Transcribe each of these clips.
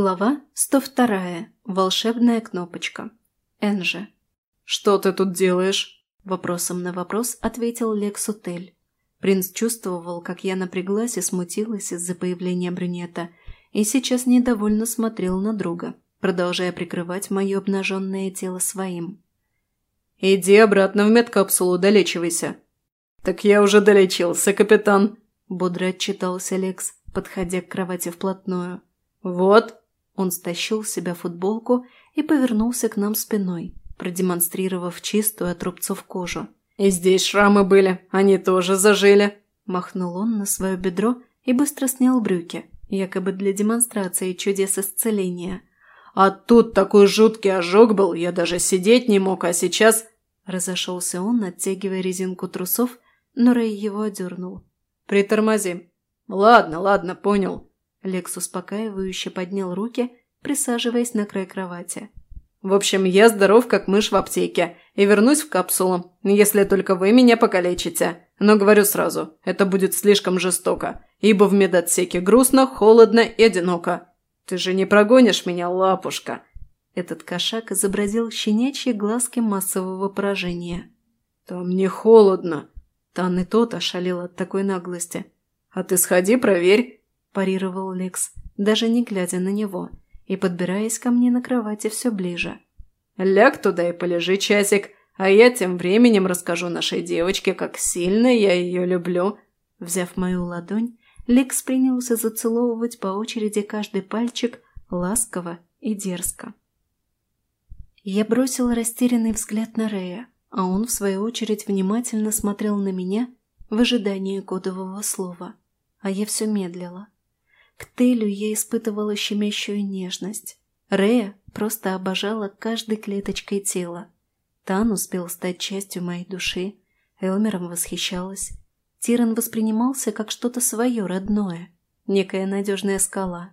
Глава 102. Волшебная кнопочка. Энжи. «Что ты тут делаешь?» Вопросом на вопрос ответил Лекс Утель. Принц чувствовал, как я напряглась и смутилась из-за появления брюнета, и сейчас недовольно смотрел на друга, продолжая прикрывать мое обнаженное тело своим. «Иди обратно в медкапсулу, долечивайся». «Так я уже долечился, капитан», – бодро отчитался Лекс, подходя к кровати вплотную. «Вот!» Он стащил с себя футболку и повернулся к нам спиной, продемонстрировав чистую от рубцов кожу. «И здесь шрамы были, они тоже зажили!» Махнул он на свое бедро и быстро снял брюки, якобы для демонстрации чудес исцеления. «А тут такой жуткий ожог был, я даже сидеть не мог, а сейчас...» Разошелся он, оттягивая резинку трусов, но Рэй его одернул. «Притормози». «Ладно, ладно, понял. Лекс успокаивающе поднял руки, присаживаясь на край кровати. «В общем, я здоров, как мышь в аптеке, и вернусь в капсулу, если только вы меня покалечите. Но говорю сразу, это будет слишком жестоко, ибо в медотсеке грустно, холодно и одиноко. Ты же не прогонишь меня, лапушка!» Этот кошак изобразил щенячьи глазки массового поражения. «Там не холодно!» Тан и тот ошалел от такой наглости. «А ты сходи, проверь, – парировал Лекс, даже не глядя на него, и подбираясь ко мне на кровати все ближе. «Ляг туда и полежи часик, а я тем временем расскажу нашей девочке, как сильно я ее люблю». Взяв мою ладонь, Лекс принялся зацеловывать по очереди каждый пальчик ласково и дерзко. Я бросила растерянный взгляд на Рея, а он, в свою очередь, внимательно смотрел на меня в ожидании кодового слова. А я все медлила. К Телю я испытывала щемящую нежность. Рея просто обожала каждой клеточкой тела. Тан успел стать частью моей души. Элмером восхищалась. Тиран воспринимался как что-то свое, родное. Некая надежная скала.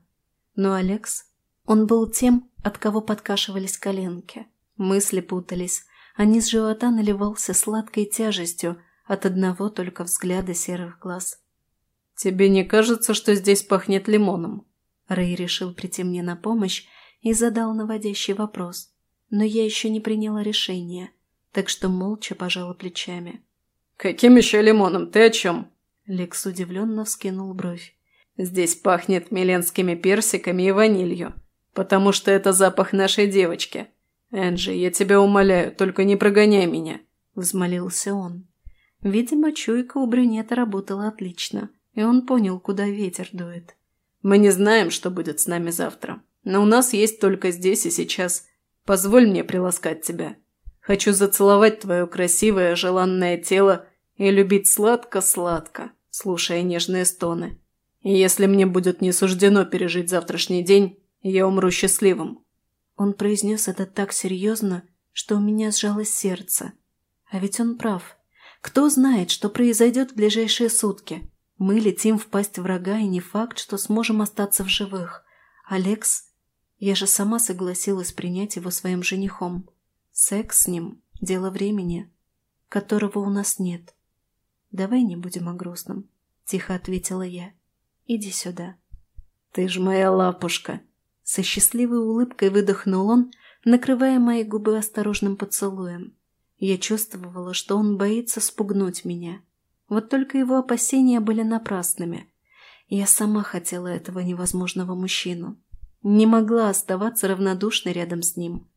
Но Алекс... Он был тем, от кого подкашивались коленки. Мысли путались, а низ живота наливался сладкой тяжестью от одного только взгляда серых глаз. «Тебе не кажется, что здесь пахнет лимоном?» Рэй решил прийти мне на помощь и задал наводящий вопрос. Но я еще не приняла решение, так что молча пожала плечами. «Каким еще лимоном? Ты о чем?» Лекс удивленно вскинул бровь. «Здесь пахнет миленскими персиками и ванилью, потому что это запах нашей девочки. Энджи, я тебя умоляю, только не прогоняй меня», – взмолился он. Видимо, чуйка у брюнета работала отлично и он понял, куда ветер дует. «Мы не знаем, что будет с нами завтра, но у нас есть только здесь и сейчас. Позволь мне приласкать тебя. Хочу зацеловать твое красивое, желанное тело и любить сладко-сладко, слушая нежные стоны. И если мне будет не суждено пережить завтрашний день, я умру счастливым». Он произнес это так серьезно, что у меня сжалось сердце. А ведь он прав. Кто знает, что произойдет в ближайшие сутки? Мы летим в пасть врага, и не факт, что сможем остаться в живых. Алекс... Я же сама согласилась принять его своим женихом. Секс с ним – дело времени, которого у нас нет. Давай не будем о грустном, – тихо ответила я. Иди сюда. Ты ж моя лапушка. Со счастливой улыбкой выдохнул он, накрывая мои губы осторожным поцелуем. Я чувствовала, что он боится спугнуть меня – вот только его опасения были напрасными. Я сама хотела этого невозможного мужчину. Не могла оставаться равнодушной рядом с ним.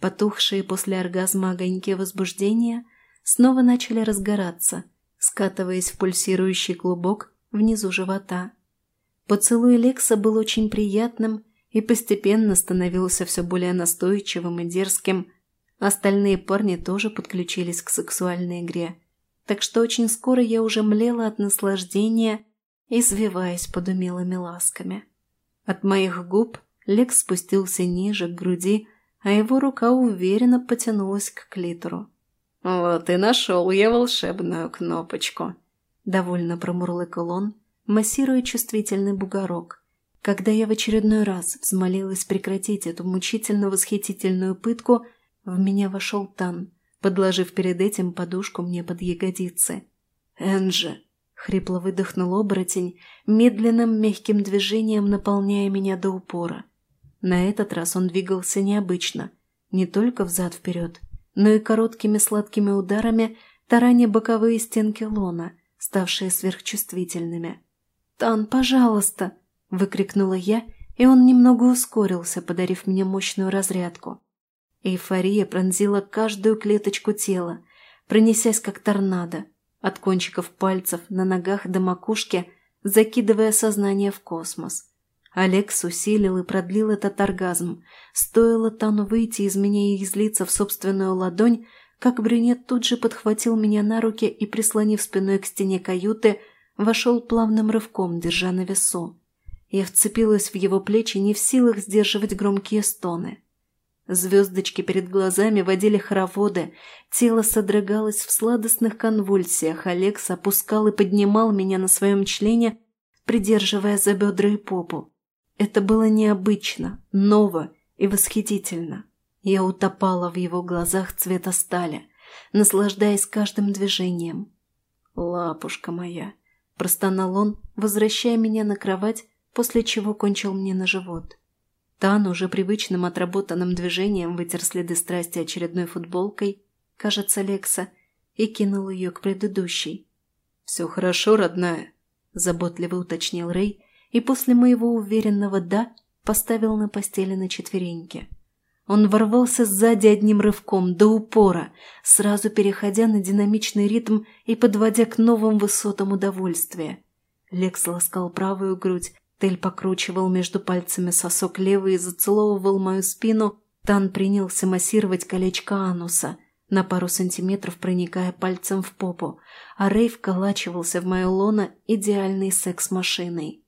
Потухшие после оргазма огоньки возбуждения снова начали разгораться, скатываясь в пульсирующий клубок внизу живота. Поцелуй Лекса был очень приятным и постепенно становился все более настойчивым и дерзким. Остальные парни тоже подключились к сексуальной игре – так что очень скоро я уже млела от наслаждения, извиваясь под умелыми ласками. От моих губ Лекс спустился ниже, к груди, а его рука уверенно потянулась к клитору. «Вот и нашел я волшебную кнопочку», — довольно промурлыкал он, массируя чувствительный бугорок. Когда я в очередной раз взмолилась прекратить эту мучительно-восхитительную пытку, в меня вошел Тан, подложив перед этим подушку мне под ягодицы. «Энджи!» — хрипло выдохнул оборотень, медленным мягким движением наполняя меня до упора. На этот раз он двигался необычно, не только взад-вперед, но и короткими сладкими ударами тараня боковые стенки лона, ставшие сверхчувствительными. «Тан, пожалуйста!» – выкрикнула я, и он немного ускорился, подарив мне мощную разрядку. Эйфория пронзила каждую клеточку тела, пронесясь как торнадо, от кончиков пальцев на ногах до макушки, закидывая сознание в космос. Алекс усилил и продлил этот оргазм. Стоило Тану выйти из меня и излиться в собственную ладонь, как брюнет тут же подхватил меня на руки и, прислонив спиной к стене каюты, вошел плавным рывком, держа на весу. Я вцепилась в его плечи, не в силах сдерживать громкие стоны. Звездочки перед глазами водили хороводы, тело содрогалось в сладостных конвульсиях, Алекс опускал и поднимал меня на своем члене, придерживая за бедра и попу. Это было необычно, ново и восхитительно. Я утопала в его глазах цвета стали, наслаждаясь каждым движением. «Лапушка моя!» – простонал он, возвращая меня на кровать, после чего кончил мне на живот. Тан уже привычным отработанным движением вытер следы страсти очередной футболкой, кажется, Лекса, и кинул ее к предыдущей. «Все хорошо, родная», – заботливо уточнил Рэй, и после моего уверенного «да» поставил на постели на четвереньки. Он ворвался сзади одним рывком, до упора, сразу переходя на динамичный ритм и подводя к новым высотам удовольствия. Лекс ласкал правую грудь, Тель покручивал между пальцами сосок левый и зацеловывал мою спину. Тан принялся массировать колечко ануса, на пару сантиметров проникая пальцем в попу, а Рэй вколачивался в мою лоно идеальной секс-машиной.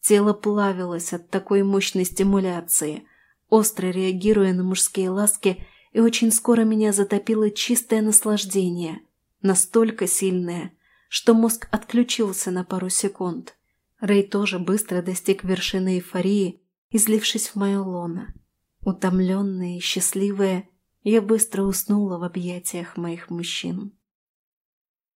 Тело плавилось от такой мощной стимуляции, остро реагируя на мужские ласки, и очень скоро меня затопило чистое наслаждение, настолько сильное, что мозг отключился на пару секунд. Рэй тоже быстро достиг вершины эйфории, излившись в мое лоно. Утомленная и счастливая, я быстро уснула в объятиях моих мужчин.